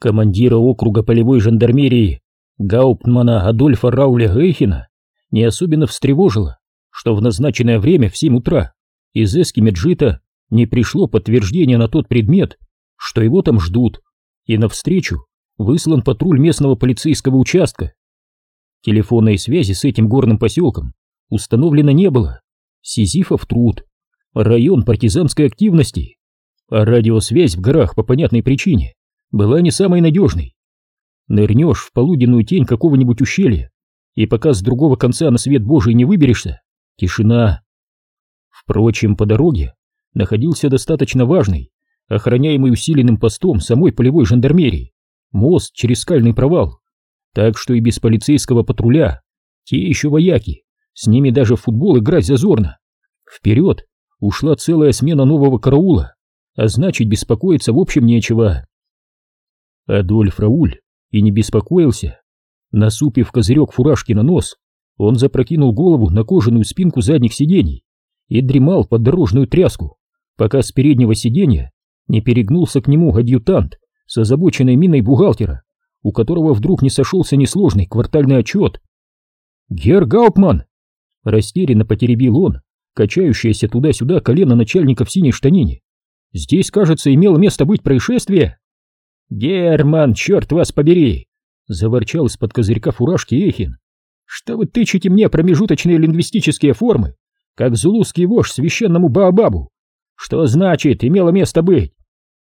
командира округа полевой жандармерии Гауптмана Адольфа Рауля Гейхена не особенно встревожило, что в назначенное время в 7 утра из Эскимеджита не пришло подтверждение на тот предмет, что его там ждут, и навстречу выслан патруль местного полицейского участка. Телефонной связи с этим горным поселком установлено не было. Сизифов труд, район партизанской активности, а радиосвязь в горах по понятной причине была не самой надежной. Нырнешь в полуденную тень какого-нибудь ущелья, и пока с другого конца на свет Божий не выберешься, тишина. Впрочем, по дороге находился достаточно важный, охраняемый усиленным постом самой полевой жандармерии, мост через скальный провал, так что и без полицейского патруля, те еще вояки, с ними даже в футбол играть зазорно. Вперед ушла целая смена нового караула, а значит беспокоиться в общем нечего. Адольф Рауль и не беспокоился. Насупив козырек фуражки на нос, он запрокинул голову на кожаную спинку задних сидений и дремал под дорожную тряску, пока с переднего сиденья не перегнулся к нему адъютант с озабоченной миной бухгалтера, у которого вдруг не сошелся несложный квартальный отчет. «Герр Гауптман!» Растерянно потеребил он, качающееся туда-сюда колено начальника в синей штанине. «Здесь, кажется, имело место быть происшествие!» «Герман, черт вас побери!» Заворчал из-под козырька фуражки Эхин. «Что вы тычете мне промежуточные лингвистические формы, как зулузский вождь священному Баобабу? Что значит «имело место быть»?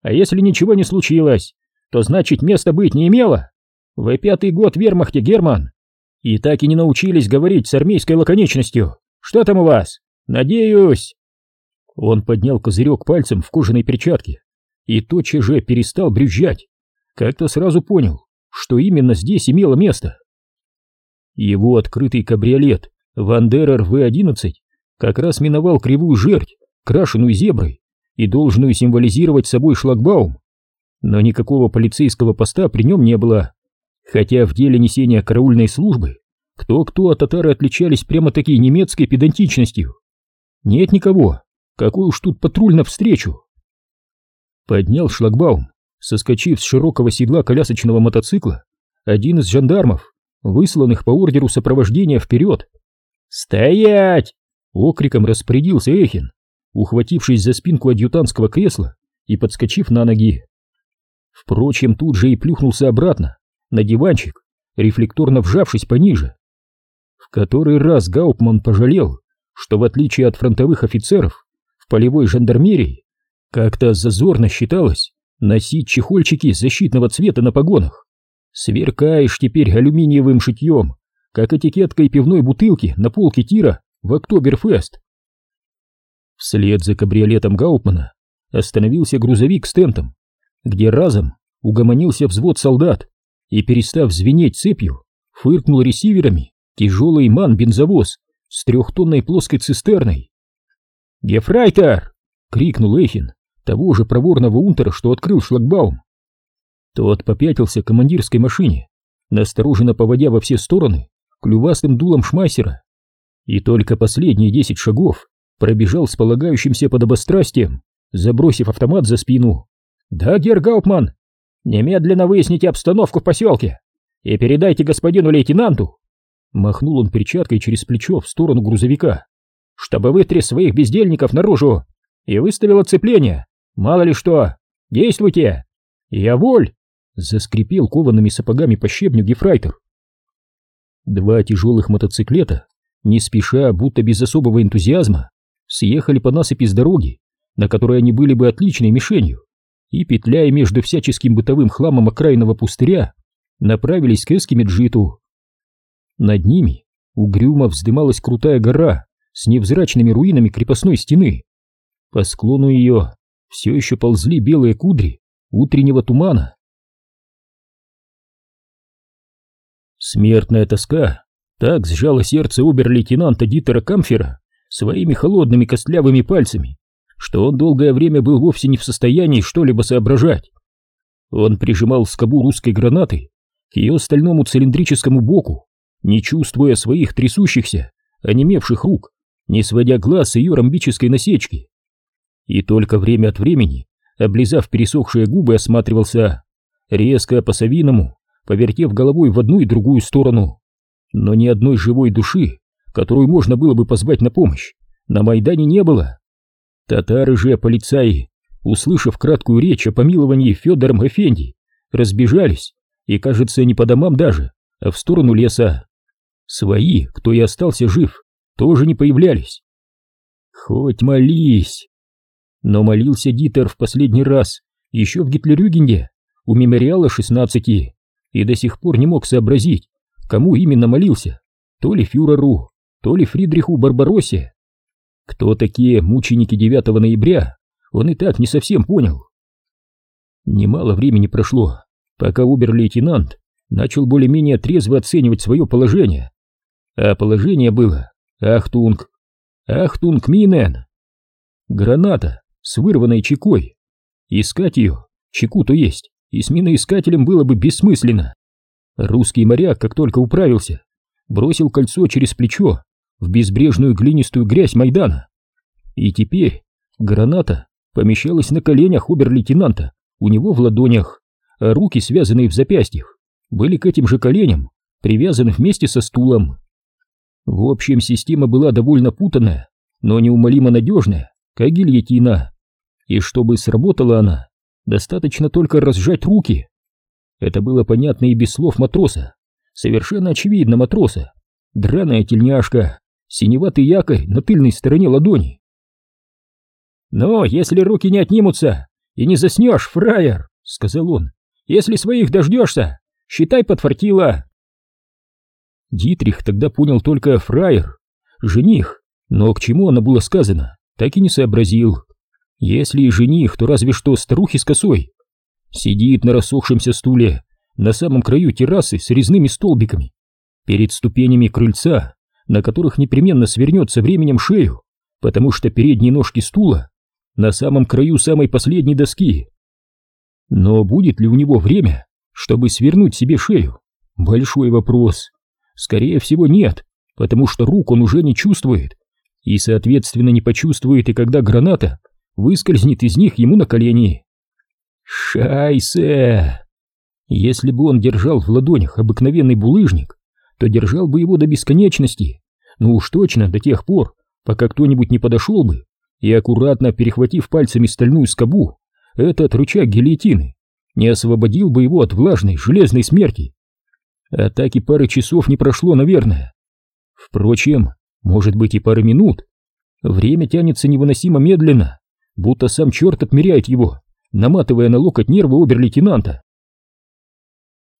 А если ничего не случилось, то значит место быть не имело? Вы пятый год в вермахте, Герман, и так и не научились говорить с армейской лаконичностью. Что там у вас? Надеюсь...» Он поднял козырек пальцем в кожаной перчатке и тотчас же перестал брюзжать. Как-то сразу понял, что именно здесь имело место. Его открытый кабриолет Вандерер В-11 как раз миновал кривую жердь, крашеную зеброй, и должную символизировать собой шлагбаум. Но никакого полицейского поста при нем не было, хотя в деле несения караульной службы кто-кто, а татары отличались прямо-таки немецкой педантичностью. Нет никого, какой уж тут патруль навстречу. Поднял шлагбаум, соскочив с широкого седла колясочного мотоцикла, один из жандармов, высланных по ордеру сопровождения вперед. «Стоять!» — окриком распорядился Эхин, ухватившись за спинку адъютантского кресла и подскочив на ноги. Впрочем, тут же и плюхнулся обратно, на диванчик, рефлекторно вжавшись пониже. В который раз Гауптман пожалел, что в отличие от фронтовых офицеров, в полевой жандармерии как-то зазорно считалось носить чехольчики защитного цвета на погонах. Сверкаешь теперь алюминиевым шитьем, как этикеткой пивной бутылки на полке тира в Октоберфест. Вслед за кабриолетом Гаупмана остановился грузовик с тентом, где разом угомонился взвод солдат и, перестав звенеть цепью, фыркнул ресиверами тяжелый ман-бензовоз с трехтонной плоской цистерной. «Гефрайтер!» — крикнул Эхин, того же проворного унтера, что открыл шлагбаум. Тот попятился к командирской машине, настороженно поводя во все стороны клювастым дулом шмайсера, и только последние десять шагов пробежал с полагающимся подобострастием, забросив автомат за спину. «Да, Герр Гауптман, немедленно выясните обстановку в поселке и передайте господину лейтенанту!» Махнул он перчаткой через плечо в сторону грузовика, чтобы вытряс своих бездельников наружу и выставил оцепление Мало ли что! Действуйте! Я воль!» Заскрипел коваными сапогами по щебню Гефрайтер. Два тяжелых мотоциклета, не спеша, будто без особого энтузиазма, съехали по насыпи с дороги, на которой они были бы отличной мишенью, и, петляя между всяческим бытовым хламом окраинного пустыря, направились к Эскимеджиту. Над ними угрюмо вздымалась крутая гора с невзрачными руинами крепостной стены. По склону ее все еще ползли белые кудри утреннего тумана. Смертная тоска так сжала сердце обер-лейтенанта Дитера Камфера своими холодными костлявыми пальцами, что он долгое время был вовсе не в состоянии что-либо соображать. Он прижимал скобу русской гранаты к ее стальному цилиндрическому боку, не чувствуя своих трясущихся, онемевших рук, не сводя глаз с ее ромбической насечки и только время от времени, облизав пересохшие губы, осматривался, резко по-совиному, повертев головой в одну и другую сторону. Но ни одной живой души, которую можно было бы позвать на помощь, на Майдане не было. Татары же, полицаи, услышав краткую речь о помиловании Федором Эфенди, разбежались, и, кажется, не по домам даже, а в сторону леса. Свои, кто и остался жив, тоже не появлялись. Хоть молись. Но молился Дитер в последний раз, еще в Гитлерюгенде, у мемориала 16, и до сих пор не мог сообразить, кому именно молился, то ли фюреру, то ли Фридриху Барбароссе. Кто такие мученики 9 ноября, он и так не совсем понял. Немало времени прошло, пока обер-лейтенант начал более-менее трезво оценивать свое положение. А положение было «Achtung! Achtung Minen!» Граната с вырванной чекой. Искать ее, чеку то есть, и с миноискателем было бы бессмысленно. Русский моряк, как только управился, бросил кольцо через плечо в безбрежную глинистую грязь Майдана. И теперь граната помещалась на коленях обер-лейтенанта, у него в ладонях, а руки, связанные в запястьях, были к этим же коленям привязаны вместе со стулом. В общем, система была довольно путанная, но неумолимо надежная, как гильотина. И чтобы сработала она, достаточно только разжать руки. Это было понятно и без слов матроса, совершенно очевидно матроса. Драная тельняшка, синеватый якорь на тыльной стороне ладони. «Но если руки не отнимутся и не заснешь, фраер», — сказал он, — «если своих дождешься, считай подфартило». Дитрих тогда понял только фраер, жених, но к чему оно было сказано, так и не сообразил. Если и жених, то разве что старухи с косой. Сидит на рассохшемся стуле на самом краю террасы с резными столбиками, перед ступенями крыльца, на которых непременно свернется временем шею, потому что передние ножки стула на самом краю самой последней доски. Но будет ли у него время, чтобы свернуть себе шею? Большой вопрос. Скорее всего нет, потому что рук он уже не чувствует, и, соответственно, не почувствует и когда граната выскользнет из них ему на колени. Шайсе! Если бы он держал в ладонях обыкновенный булыжник, то держал бы его до бесконечности, ну уж точно до тех пор, пока кто-нибудь не подошел бы и, аккуратно перехватив пальцами стальную скобу, этот рычаг гильотины не освободил бы его от влажной железной смерти. Атаки пары часов не прошло, наверное. Впрочем, может быть и пары минут. Время тянется невыносимо медленно, будто сам черт отмеряет его, наматывая на локоть нервы обер-лейтенанта.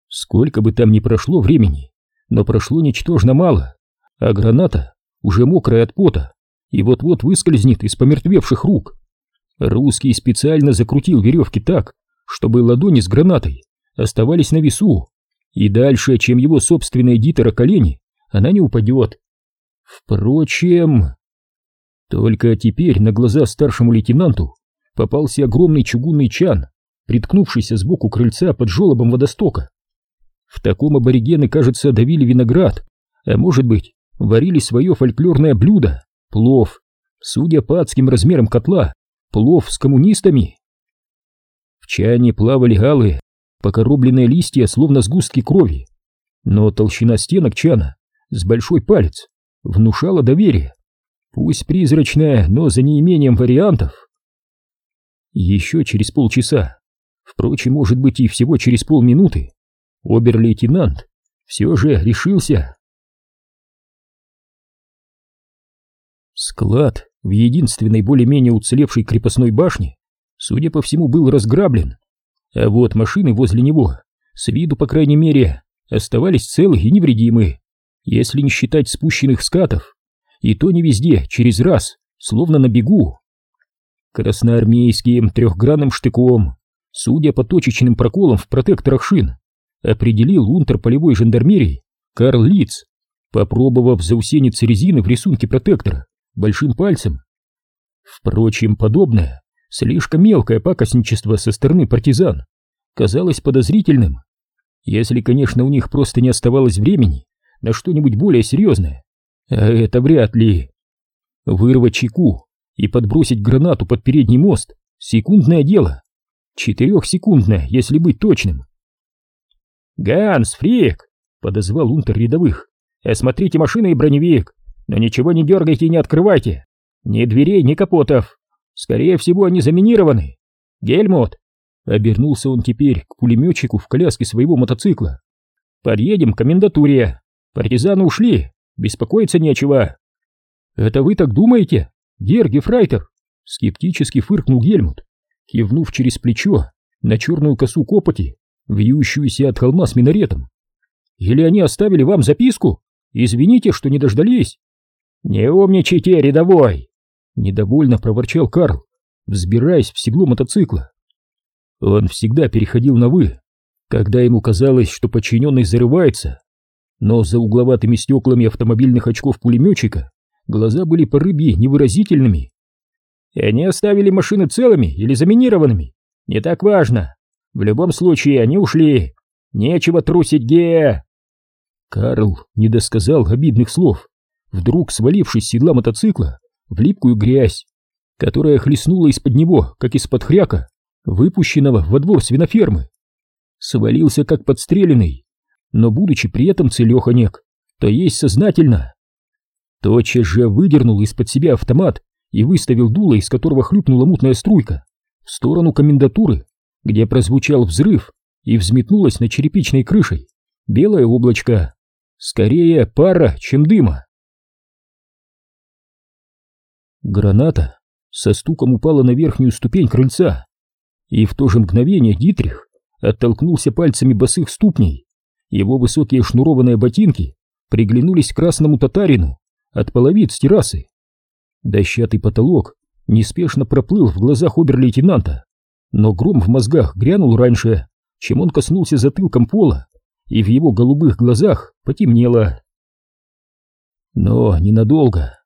Сколько бы там ни прошло времени, но прошло ничтожно мало, а граната уже мокрая от пота и вот-вот выскользнет из помертвевших рук. Русский специально закрутил веревки так, чтобы ладони с гранатой оставались на весу, и дальше, чем его собственные дитера колени, она не упадет. Впрочем... Только теперь на глаза старшему лейтенанту попался огромный чугунный чан, приткнувшийся сбоку крыльца под жолобом водостока. В таком аборигены, кажется, давили виноград, а может быть, варили свое фольклорное блюдо — плов. Судя по адским размерам котла, плов с коммунистами. В чане плавали алые, покоробленные листья, словно сгустки крови, но толщина стенок чана с большой палец внушала доверие. Пусть призрачная, но за неимением вариантов. Еще через полчаса, впрочем, может быть и всего через полминуты, обер-лейтенант все же решился. Склад в единственной более-менее уцелевшей крепостной башне, судя по всему, был разграблен, а вот машины возле него, с виду, по крайней мере, оставались целы и невредимы, если не считать спущенных скатов, и то не везде, через раз, словно на бегу. Красноармейским трехгранным штыком, судя по точечным проколам в протекторах шин, определил унтер полевой жандармерии Карл Лиц, попробовав заусениться резины в рисунке протектора большим пальцем. Впрочем, подобное, слишком мелкое пакостничество со стороны партизан казалось подозрительным, если, конечно, у них просто не оставалось времени на что-нибудь более серьезное. Это вряд ли. Вырвать чеку и подбросить гранату под передний мост — секундное дело. Четырехсекундное, если быть точным, «Ганс, Фрик!» — подозвал унтер рядовых. «Осмотрите машины и броневик, но ничего не дергайте и не открывайте. Ни дверей, ни капотов. Скорее всего, они заминированы. Гельмут!» Обернулся он теперь к пулеметчику в коляске своего мотоцикла. «Подъедем к комендатуре. Партизаны ушли, беспокоиться нечего». «Это вы так думаете, Герги Фрайтер?» Скептически фыркнул Гельмут, кивнув через плечо на черную косу копоти, вьющуюся от холма с минаретом. «Или они оставили вам записку? Извините, что не дождались». «Не умничайте, рядовой!» Недовольно проворчал Карл, взбираясь в седло мотоцикла. Он всегда переходил на «вы», когда ему казалось, что подчиненный зарывается, но за угловатыми стеклами автомобильных очков пулеметчика глаза были по рыбье невыразительными. И они оставили машины целыми или заминированными, не так важно. В любом случае они ушли. Нечего трусить, Ге. Карл не досказал обидных слов, вдруг свалившись с седла мотоцикла в липкую грязь, которая хлестнула из-под него, как из-под хряка, выпущенного во двор свинофермы. Свалился как подстреленный, но будучи при этом целеханек, то есть сознательно. Тотчас же выдернул из-под себя автомат и выставил дуло, из которого хлюпнула мутная струйка, в сторону комендатуры, где прозвучал взрыв и взметнулось над черепичной крышей белое облачко. Скорее пара, чем дыма. Граната со стуком упала на верхнюю ступень крыльца, и в то же мгновение Дитрих оттолкнулся пальцами босых ступней. Его высокие шнурованные ботинки приглянулись красному татарину от половиц террасы. Дощатый потолок неспешно проплыл в глазах обер-лейтенанта, но гром в мозгах грянул раньше, чем он коснулся затылком пола, и в его голубых глазах потемнело. Но ненадолго.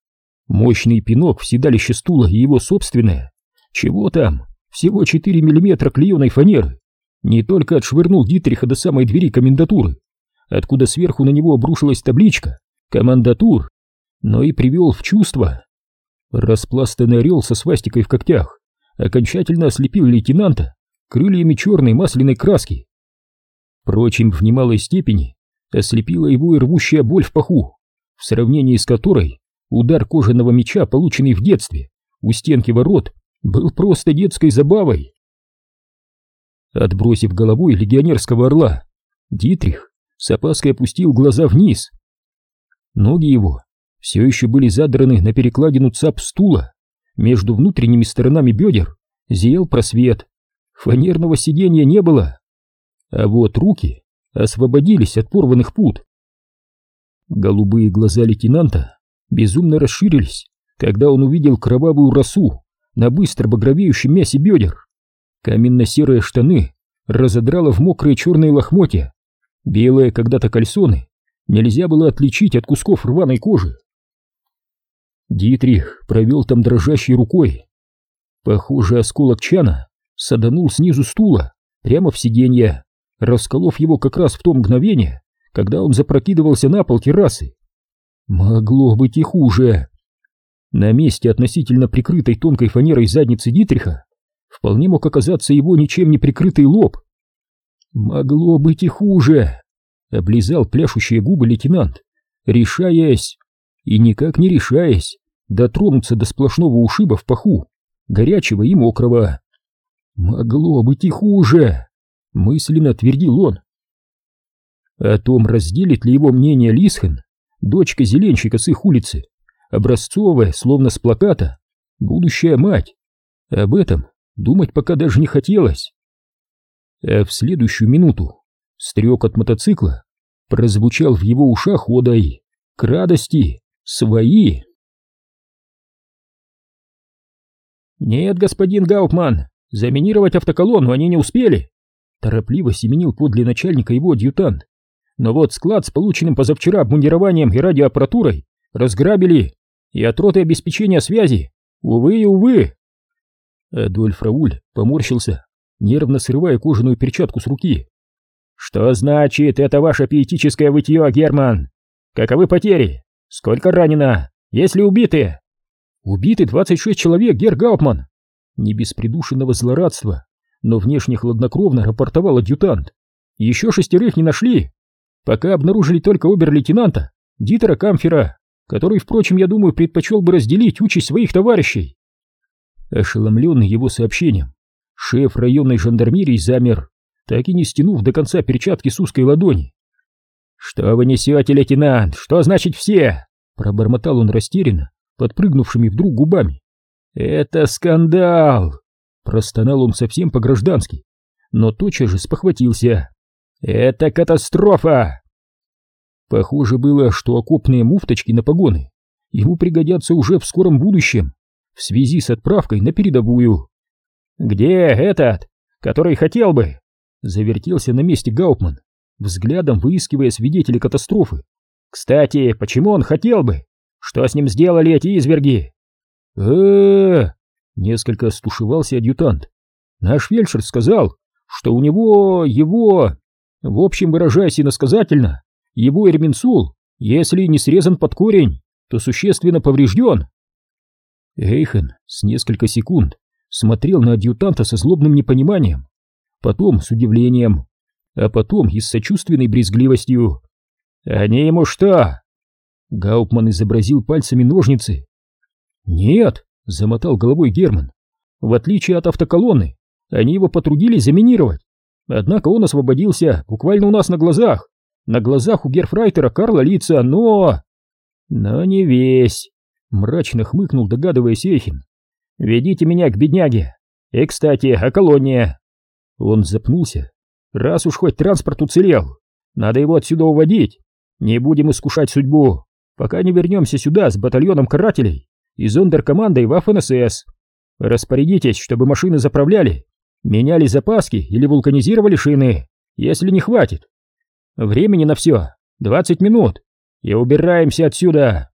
Мощный пинок в седалище стула и его собственное. Чего там? Всего 4 миллиметра клееной фанеры. Не только отшвырнул Дитриха до самой двери комендатуры, откуда сверху на него обрушилась табличка «Командатур», но и привел в чувство. Распластанный орел со свастикой в когтях окончательно ослепил лейтенанта крыльями черной масляной краски. Впрочем, в немалой степени ослепила его и рвущая боль в паху, в сравнении с которой удар кожаного меча, полученный в детстве у стенки ворот, был просто детской забавой. Отбросив головой легионерского орла, Дитрих с опаской опустил глаза вниз. Ноги его все еще были задраны на перекладину цап стула. Между внутренними сторонами бедер зиял просвет. Фанерного сиденья не было. А вот руки освободились от порванных пут. Голубые глаза лейтенанта безумно расширились, когда он увидел кровавую росу на быстро багровеющем мясе бедер. Каменно-серые штаны разодрало в мокрые черные лохмотья. Белые когда-то кальсоны нельзя было отличить от кусков рваной кожи. Дитрих провел там дрожащей рукой. Похоже, осколок чана саданул снизу стула, прямо в сиденье, расколов его как раз в то мгновение, когда он запрокидывался на пол террасы. Могло быть и хуже. На месте относительно прикрытой тонкой фанерой задницы Дитриха вполне мог оказаться его ничем не прикрытый лоб. Могло быть и хуже. Облизал пляшущие губы лейтенант, решаясь и никак не решаясь дотронуться до сплошного ушиба в паху, горячего и мокрого. «Могло быть и хуже!» — мысленно твердил он. О том, разделит ли его мнение Лисхен, дочка зеленщика с их улицы, образцовая, словно с плаката, будущая мать. Об этом думать пока даже не хотелось. А в следующую минуту стрек от мотоцикла прозвучал в его ушах одой к радости свои. «Нет, господин Гаупман, заминировать автоколонну они не успели!» Торопливо семенил подле начальника его адъютант. «Но вот склад с полученным позавчера обмундированием и радиоаппаратурой разграбили, и от роты обеспечения связи, увы и увы!» Адольф Рауль поморщился, нервно срывая кожаную перчатку с руки. «Что значит это ваше пиетическое вытье, Герман? Каковы потери? Сколько ранено? Есть ли убитые?» Убиты 26 человек, Гер Гауптман. Не без придушенного злорадства, но внешне хладнокровно рапортовал адъютант. еще шестерых не нашли. Пока обнаружили только обер-лейтенанта Дитера Камфера, который, впрочем, я думаю, предпочел бы разделить участь своих товарищей. Ошеломленный его сообщением, шеф районной жандармерии замер, так и не стянув до конца перчатки с узкой ладони. «Что вы несете, лейтенант? Что значит все?» Пробормотал он растерянно, подпрыгнувшими вдруг губами. «Это скандал!» Простонал он совсем по-граждански, но тотчас же спохватился. «Это катастрофа!» Похоже было, что окопные муфточки на погоны ему пригодятся уже в скором будущем, в связи с отправкой на передовую. «Где этот, который хотел бы?» Завертелся на месте Гаупман, взглядом выискивая свидетелей катастрофы. «Кстати, почему он хотел бы? Что с ним сделали эти изверги?» э Несколько стушевался адъютант. «Наш фельдшер сказал, что у него... его... В общем, выражаясь иносказательно, его Эрминсул, если не срезан под корень, то существенно поврежден». Эйхен с несколько секунд смотрел на адъютанта со злобным непониманием, потом с удивлением, а потом и с сочувственной брезгливостью. «Они ему что?» Гаупман изобразил пальцами ножницы. «Нет», — замотал головой Герман, — «в отличие от автоколонны, они его потрудились заминировать. Однако он освободился буквально у нас на глазах, на глазах у герфрайтера Карла Лица, но...» «Но не весь», — мрачно хмыкнул, догадываясь Эхин. «Ведите меня к бедняге. И, кстати, о колонне». Он запнулся. «Раз уж хоть транспорт уцелел, надо его отсюда уводить. Не будем искушать судьбу, пока не вернемся сюда с батальоном карателей и зондеркомандой Waffen-СС. Распорядитесь, чтобы машины заправляли, меняли запаски или вулканизировали шины, если не хватит. Времени на все 20 минут, и убираемся отсюда.